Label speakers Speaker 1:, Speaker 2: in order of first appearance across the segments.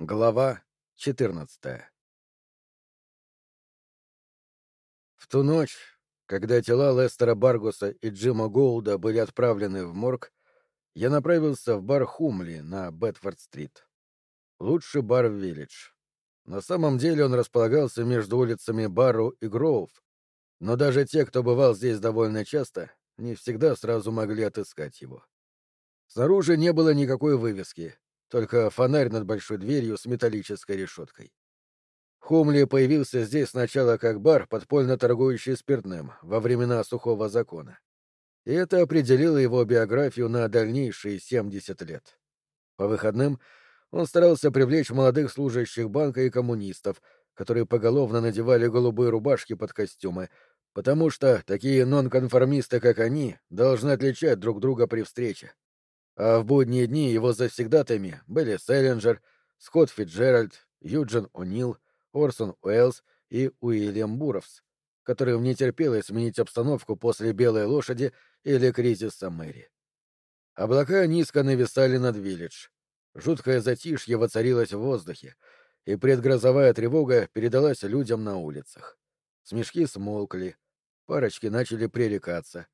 Speaker 1: Глава 14 В ту ночь, когда тела Лестера Баргуса и Джима Голда были отправлены в морг, я направился в бар Хумли на Бетфорд-стрит. Лучший бар в Виллидж. На самом деле он располагался между улицами Барру и Гроув, но даже те, кто бывал здесь довольно часто, не всегда сразу могли отыскать его. Снаружи не было никакой вывески, только фонарь над большой дверью с металлической решеткой. Хумли появился здесь сначала как бар, подпольно торгующий спиртным, во времена сухого закона. И это определило его биографию на дальнейшие 70 лет. По выходным он старался привлечь молодых служащих банка и коммунистов, которые поголовно надевали голубые рубашки под костюмы, потому что такие нонконформисты, как они, должны отличать друг друга при встрече а в будние дни его завсегдатами были Селлинджер, Скотт Фитджеральд, Юджин О'Нил, Орсон Уэллс и Уильям Буровс, которым не терпелось сменить обстановку после «Белой лошади» или «Кризиса Мэри». Облака низко нависали над Виллидж. Жуткое затишье воцарилось в воздухе, и предгрозовая тревога передалась людям на улицах. Смешки смолкли, парочки начали пререкаться.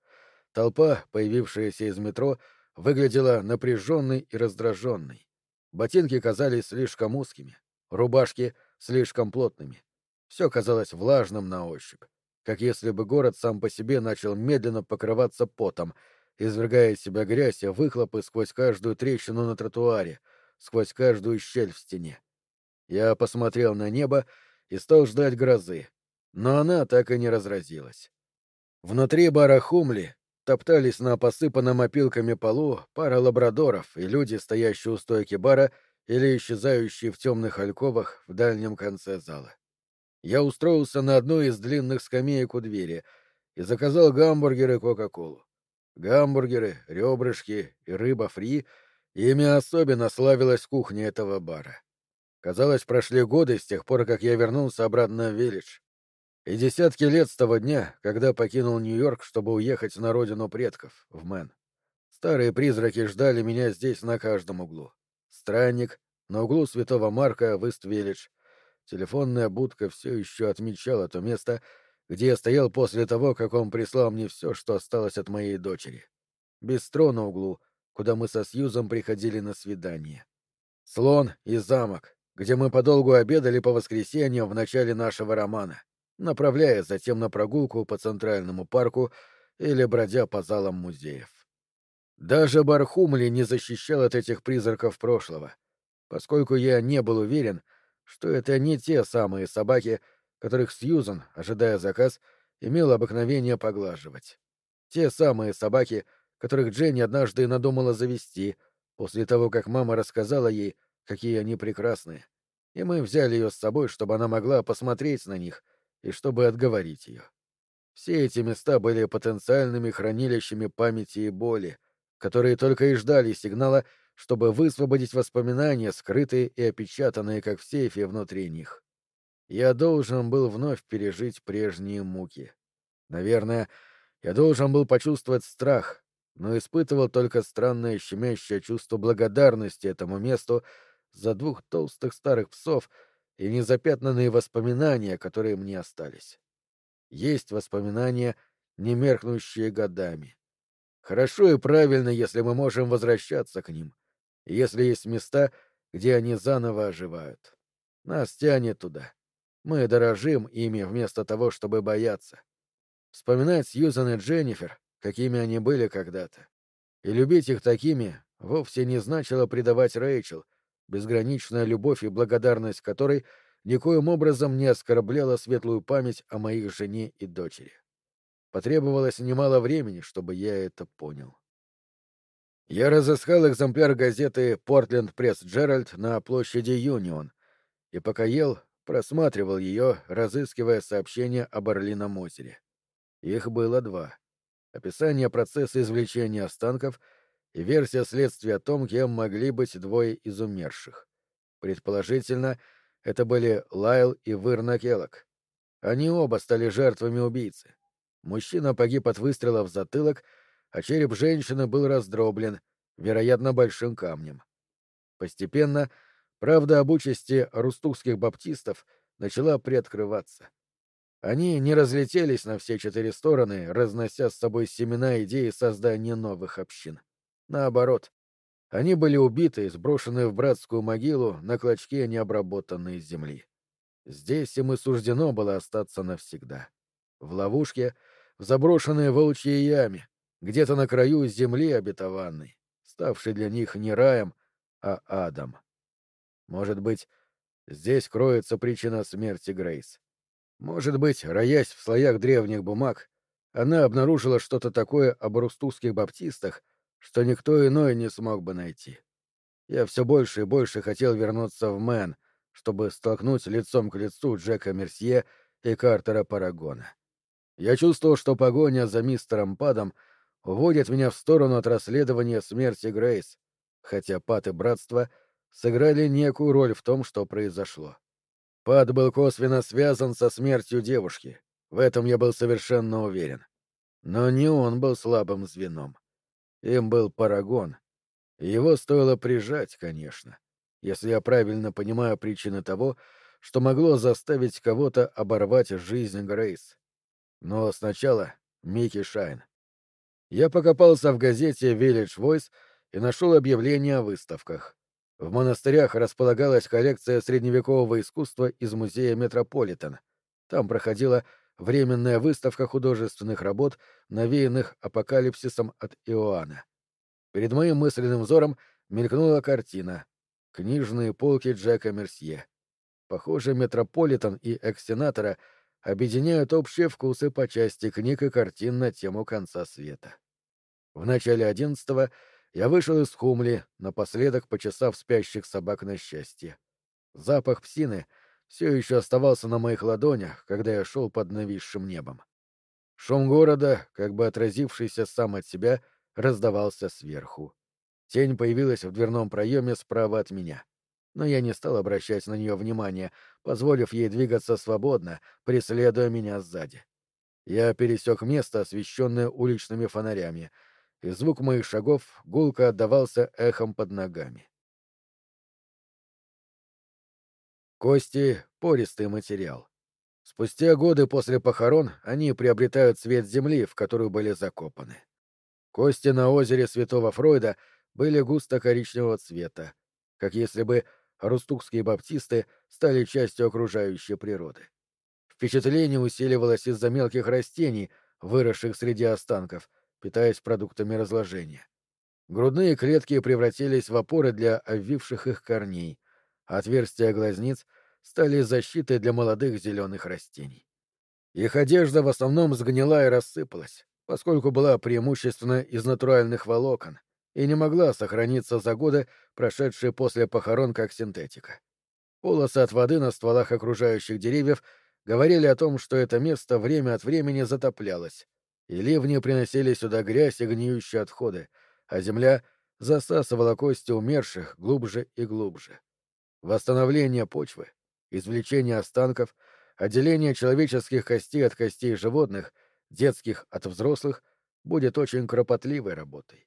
Speaker 1: Толпа, появившаяся из метро, выглядела напряженной и раздраженной. Ботинки казались слишком узкими, рубашки — слишком плотными. Все казалось влажным на ощупь, как если бы город сам по себе начал медленно покрываться потом, извергая из себя грязь и выхлопы сквозь каждую трещину на тротуаре, сквозь каждую щель в стене. Я посмотрел на небо и стал ждать грозы, но она так и не разразилась. Внутри бара Хумли топтались на посыпанном опилками полу пара лабрадоров и люди, стоящие у стойки бара или исчезающие в темных альковах в дальнем конце зала. Я устроился на одной из длинных скамеек у двери и заказал гамбургеры и Кока-Колу. Гамбургеры, ребрышки и рыба фри — ими особенно славилась кухня этого бара. Казалось, прошли годы с тех пор, как я вернулся обратно в Виллидж. И десятки лет с того дня, когда покинул Нью-Йорк, чтобы уехать на родину предков, в Мэн. Старые призраки ждали меня здесь на каждом углу. Странник, на углу Святого Марка в Ист-Виллидж. Телефонная будка все еще отмечала то место, где я стоял после того, как он прислал мне все, что осталось от моей дочери. Бистро на углу, куда мы со Сьюзом приходили на свидание. Слон и замок, где мы подолгу обедали по воскресеньям в начале нашего романа направляясь затем на прогулку по Центральному парку или бродя по залам музеев. Даже Бархумли не защищал от этих призраков прошлого, поскольку я не был уверен, что это не те самые собаки, которых Сьюзан, ожидая заказ, имел обыкновение поглаживать. Те самые собаки, которых Дженни однажды надумала завести, после того, как мама рассказала ей, какие они прекрасные. И мы взяли ее с собой, чтобы она могла посмотреть на них — и чтобы отговорить ее. Все эти места были потенциальными хранилищами памяти и боли, которые только и ждали сигнала, чтобы высвободить воспоминания, скрытые и опечатанные, как в сейфе, внутри них. Я должен был вновь пережить прежние муки. Наверное, я должен был почувствовать страх, но испытывал только странное щемящее чувство благодарности этому месту за двух толстых старых псов, и незапятнанные воспоминания, которые мне остались. Есть воспоминания, не меркнущие годами. Хорошо и правильно, если мы можем возвращаться к ним, если есть места, где они заново оживают. Нас тянет туда. Мы дорожим ими вместо того, чтобы бояться. Вспоминать Сьюзан и Дженнифер, какими они были когда-то, и любить их такими вовсе не значило предавать Рэйчел, безграничная любовь и благодарность которой никоим образом не оскорбляла светлую память о моих жене и дочери. Потребовалось немало времени, чтобы я это понял. Я разыскал экземпляр газеты «Портленд Пресс Джеральд» на площади Юнион, и пока ел, просматривал ее, разыскивая сообщения об Орлином озере. Их было два. Описание процесса извлечения останков — и версия следствия о том, кем могли быть двое из умерших. Предположительно, это были Лайл и Вырна Келлок. Они оба стали жертвами убийцы. Мужчина погиб от выстрела в затылок, а череп женщины был раздроблен, вероятно, большим камнем. Постепенно Правда об участи рустухских баптистов начала приоткрываться. Они не разлетелись на все четыре стороны, разнося с собой семена идеи создания новых общин. Наоборот, они были убиты и сброшены в братскую могилу на клочке необработанной земли. Здесь им и суждено было остаться навсегда. В ловушке, в заброшенной волчьей яме, где-то на краю земли обетованной, ставшей для них не раем, а адом. Может быть, здесь кроется причина смерти Грейс. Может быть, роясь в слоях древних бумаг, она обнаружила что-то такое об рустузских баптистах, что никто иной не смог бы найти. Я все больше и больше хотел вернуться в Мэн, чтобы столкнуть лицом к лицу Джека Мерсье и Картера Парагона. Я чувствовал, что погоня за мистером Падом уводит меня в сторону от расследования смерти Грейс, хотя Пад и Братство сыграли некую роль в том, что произошло. Пад был косвенно связан со смертью девушки, в этом я был совершенно уверен. Но не он был слабым звеном. Им был Парагон. Его стоило прижать, конечно, если я правильно понимаю причины того, что могло заставить кого-то оборвать жизнь Грейс. Но сначала Микки Шайн. Я покопался в газете Village Voice и нашел объявление о выставках. В монастырях располагалась коллекция средневекового искусства из музея Метрополитен. Там проходила временная выставка художественных работ, навеянных апокалипсисом от Иоанна. Перед моим мысленным взором мелькнула картина «Книжные полки Джека Мерсье». Похоже, Метрополитен и Экстенатора объединяют общие вкусы по части книг и картин на тему конца света. В начале одиннадцатого я вышел из Хумли, напоследок почесав спящих собак на счастье. Запах псины все еще оставался на моих ладонях, когда я шел под нависшим небом. Шум города, как бы отразившийся сам от себя, раздавался сверху. Тень появилась в дверном проеме справа от меня. Но я не стал обращать на нее внимания, позволив ей двигаться свободно, преследуя меня сзади. Я пересек место, освещенное уличными фонарями, и звук моих шагов гулко отдавался эхом под ногами. Кости — пористый материал. Спустя годы после похорон они приобретают цвет земли, в которую были закопаны. Кости на озере Святого Фройда были густо-коричневого цвета, как если бы рустукские баптисты стали частью окружающей природы. Впечатление усиливалось из-за мелких растений, выросших среди останков — питаясь продуктами разложения. Грудные клетки превратились в опоры для обвивших их корней, отверстия глазниц стали защитой для молодых зеленых растений. Их одежда в основном сгнила и рассыпалась, поскольку была преимущественно из натуральных волокон и не могла сохраниться за годы, прошедшие после похорон как синтетика. Полосы от воды на стволах окружающих деревьев говорили о том, что это место время от времени затоплялось, и ливни приносили сюда грязь и гниющие отходы, а земля засасывала кости умерших глубже и глубже. Восстановление почвы, извлечение останков, отделение человеческих костей от костей животных, детских от взрослых, будет очень кропотливой работой.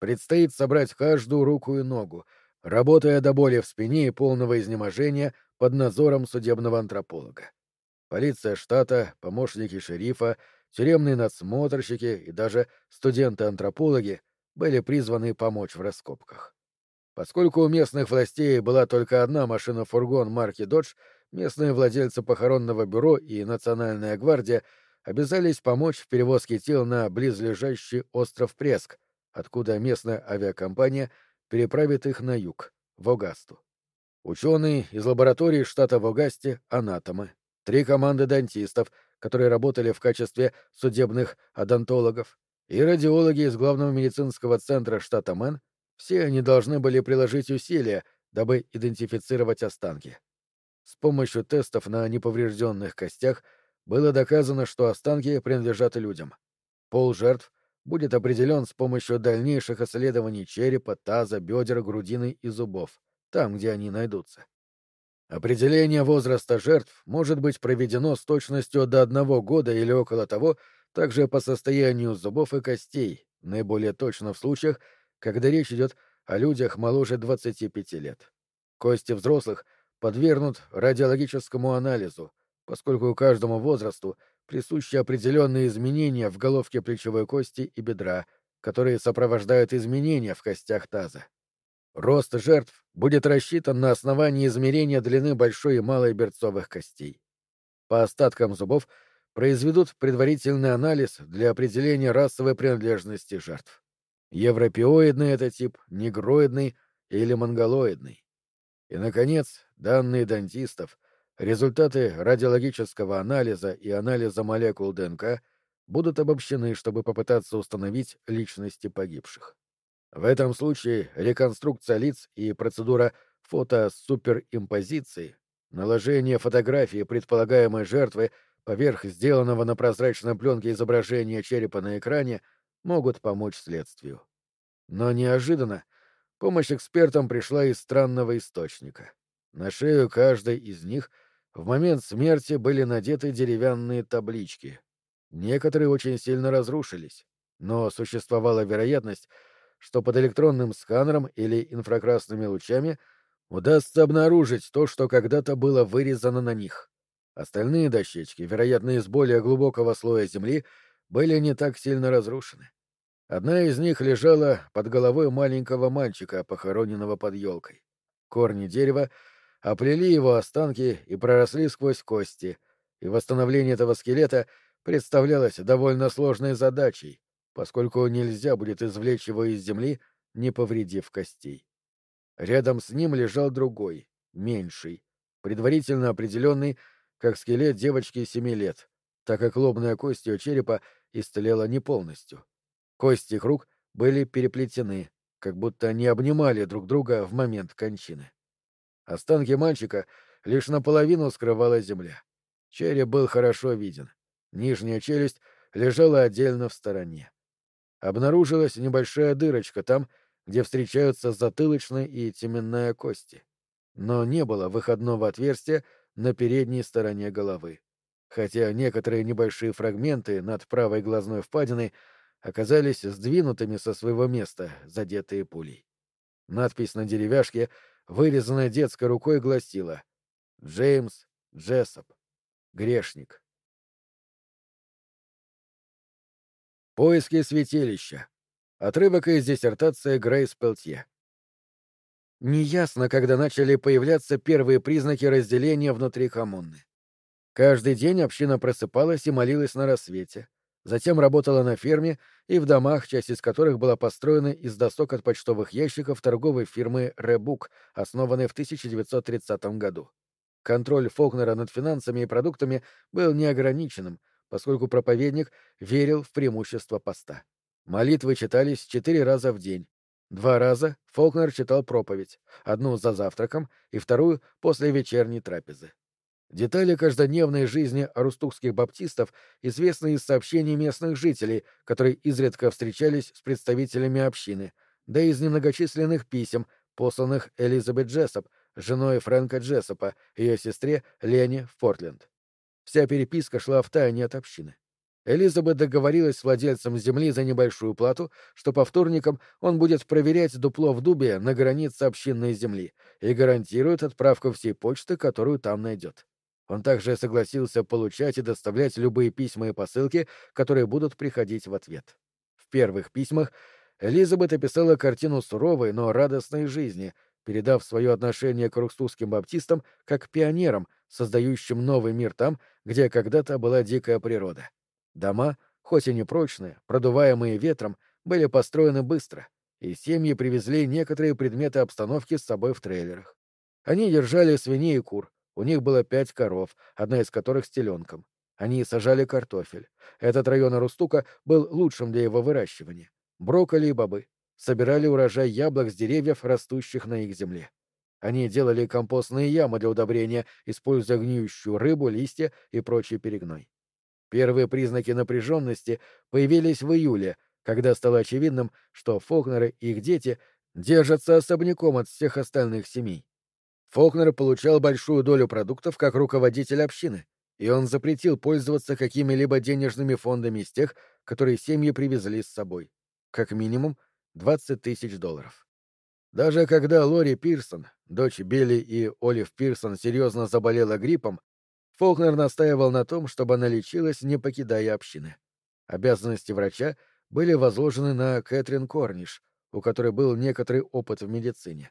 Speaker 1: Предстоит собрать каждую руку и ногу, работая до боли в спине и полного изнеможения под надзором судебного антрополога. Полиция штата, помощники шерифа, тюремные надсмотрщики и даже студенты-антропологи были призваны помочь в раскопках. Поскольку у местных властей была только одна машина-фургон марки «Додж», местные владельцы похоронного бюро и Национальная гвардия обязались помочь в перевозке тел на близлежащий остров Преск, откуда местная авиакомпания переправит их на юг, в Огасту. Ученые из лаборатории штата в Огасте — анатомы, три команды дантистов — которые работали в качестве судебных адонтологов, и радиологи из главного медицинского центра штата Мэн, все они должны были приложить усилия, дабы идентифицировать останки. С помощью тестов на неповрежденных костях было доказано, что останки принадлежат людям. Пол жертв будет определен с помощью дальнейших исследований черепа, таза, бедер, грудины и зубов, там, где они найдутся. Определение возраста жертв может быть проведено с точностью до одного года или около того, также по состоянию зубов и костей, наиболее точно в случаях, когда речь идет о людях моложе 25 лет. Кости взрослых подвергнут радиологическому анализу, поскольку каждому возрасту присущи определенные изменения в головке плечевой кости и бедра, которые сопровождают изменения в костях таза. Рост жертв будет рассчитан на основании измерения длины большой и малой берцовых костей. По остаткам зубов произведут предварительный анализ для определения расовой принадлежности жертв. Европеоидный это тип, негроидный или монголоидный. И, наконец, данные дантистов, результаты радиологического анализа и анализа молекул ДНК будут обобщены, чтобы попытаться установить личности погибших. В этом случае реконструкция лиц и процедура фотосуперимпозиции, наложение фотографии предполагаемой жертвы поверх сделанного на прозрачной пленке изображения черепа на экране могут помочь следствию. Но неожиданно помощь экспертам пришла из странного источника. На шею каждой из них в момент смерти были надеты деревянные таблички. Некоторые очень сильно разрушились, но существовала вероятность, что под электронным сканером или инфракрасными лучами удастся обнаружить то, что когда-то было вырезано на них. Остальные дощечки, вероятно, из более глубокого слоя земли, были не так сильно разрушены. Одна из них лежала под головой маленького мальчика, похороненного под елкой. Корни дерева оплели его останки и проросли сквозь кости, и восстановление этого скелета представлялось довольно сложной задачей, поскольку нельзя будет извлечь его из земли, не повредив костей. Рядом с ним лежал другой, меньший, предварительно определенный как скелет девочки семи лет, так как лобная кость ее черепа истлела не полностью. Кости их рук были переплетены, как будто они обнимали друг друга в момент кончины. Останки мальчика лишь наполовину скрывала земля. Череп был хорошо виден. Нижняя челюсть лежала отдельно в стороне обнаружилась небольшая дырочка там, где встречаются затылочная и теменная кости. Но не было выходного отверстия на передней стороне головы. Хотя некоторые небольшие фрагменты над правой глазной впадиной оказались сдвинутыми со своего места, задетые пулей. Надпись на деревяшке, вырезанная детской рукой, гласила «Джеймс Джессоп. Грешник». Поиски святилища. Отрывок из диссертации Грейс Пелтье. Неясно, когда начали появляться первые признаки разделения внутри коммуны. Каждый день община просыпалась и молилась на рассвете. Затем работала на ферме и в домах, часть из которых была построена из досок от почтовых ящиков торговой фирмы «Ребук», основанной в 1930 году. Контроль Фолкнера над финансами и продуктами был неограниченным — поскольку проповедник верил в преимущество поста. Молитвы читались четыре раза в день. Два раза Фолкнер читал проповедь, одну за завтраком и вторую после вечерней трапезы. Детали каждодневной жизни арустухских баптистов известны из сообщений местных жителей, которые изредка встречались с представителями общины, да и из немногочисленных писем, посланных Элизабет Джессоп, женой Фрэнка Джессопа, ее сестре Лене в Портленд. Вся переписка шла в тайне от общины. Элизабет договорилась с владельцем земли за небольшую плату, что по вторникам он будет проверять дупло в дубе на границе общинной земли и гарантирует отправку всей почты, которую там найдет. Он также согласился получать и доставлять любые письма и посылки, которые будут приходить в ответ. В первых письмах Элизабет описала картину суровой, но радостной жизни, передав свое отношение к рустузским баптистам как пионерам, создающим новый мир там, где когда-то была дикая природа. Дома, хоть и непрочные, продуваемые ветром, были построены быстро, и семьи привезли некоторые предметы обстановки с собой в трейлерах. Они держали свиней и кур, у них было пять коров, одна из которых с теленком. Они сажали картофель. Этот район Арустука был лучшим для его выращивания. Брокколи и бобы. Собирали урожай яблок с деревьев, растущих на их земле. Они делали компостные ямы для удобрения, используя гниющую рыбу, листья и прочий перегной. Первые признаки напряженности появились в июле, когда стало очевидным, что Фокнеры и их дети держатся особняком от всех остальных семей. Фокнер получал большую долю продуктов как руководитель общины, и он запретил пользоваться какими-либо денежными фондами из тех, которые семьи привезли с собой. Как минимум 20 тысяч долларов. Даже когда Лори Пирсон, дочь Билли и Олив Пирсон, серьезно заболела гриппом, Фолкнер настаивал на том, чтобы она лечилась, не покидая общины. Обязанности врача были возложены на Кэтрин Корниш, у которой был некоторый опыт в медицине.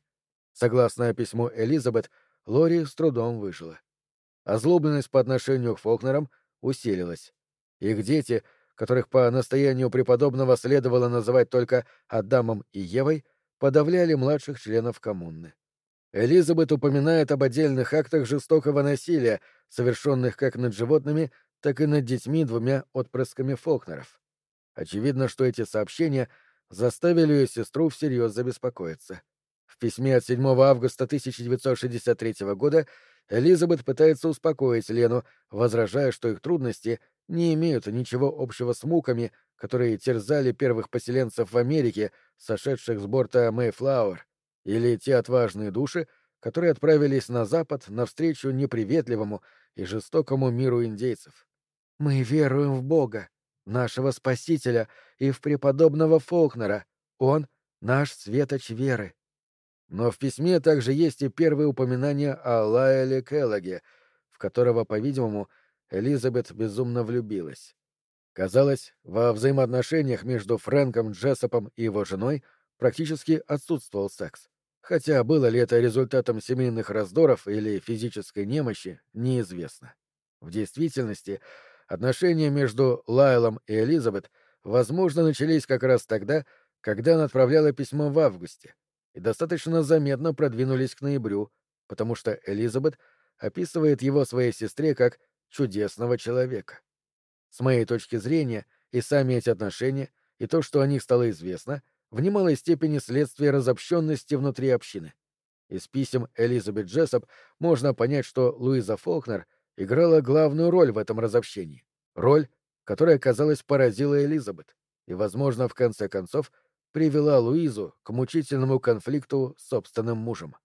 Speaker 1: Согласно письму Элизабет, Лори с трудом выжила. Озлобленность по отношению к Фолкнерам усилилась. Их дети, которых по настоянию преподобного следовало называть только Адамом и Евой, подавляли младших членов коммуны. Элизабет упоминает об отдельных актах жестокого насилия, совершенных как над животными, так и над детьми двумя отпрысками Фолкнеров. Очевидно, что эти сообщения заставили ее сестру всерьез забеспокоиться. В письме от 7 августа 1963 года Элизабет пытается успокоить Лену, возражая, что их трудности не имеют ничего общего с муками, которые терзали первых поселенцев в Америке, сошедших с борта Мэйфлауэр, или те отважные души, которые отправились на запад навстречу неприветливому и жестокому миру индейцев. Мы веруем в Бога, нашего Спасителя, и в преподобного Фолкнера. Он — наш светоч веры. Но в письме также есть и первые упоминания о Лайле Келлоге, в которого, по-видимому, Элизабет безумно влюбилась. Казалось, во взаимоотношениях между Фрэнком Джессопом и его женой практически отсутствовал секс. Хотя было ли это результатом семейных раздоров или физической немощи, неизвестно. В действительности, отношения между Лайлом и Элизабет, возможно, начались как раз тогда, когда она отправляла письмо в августе, и достаточно заметно продвинулись к ноябрю, потому что Элизабет описывает его своей сестре как чудесного человека. С моей точки зрения, и сами эти отношения, и то, что о них стало известно, в немалой степени следствие разобщенности внутри общины. Из писем Элизабет Джессоп можно понять, что Луиза Фолкнер играла главную роль в этом разобщении. Роль, которая, казалось, поразила Элизабет и, возможно, в конце концов, привела Луизу к мучительному конфликту с собственным мужем.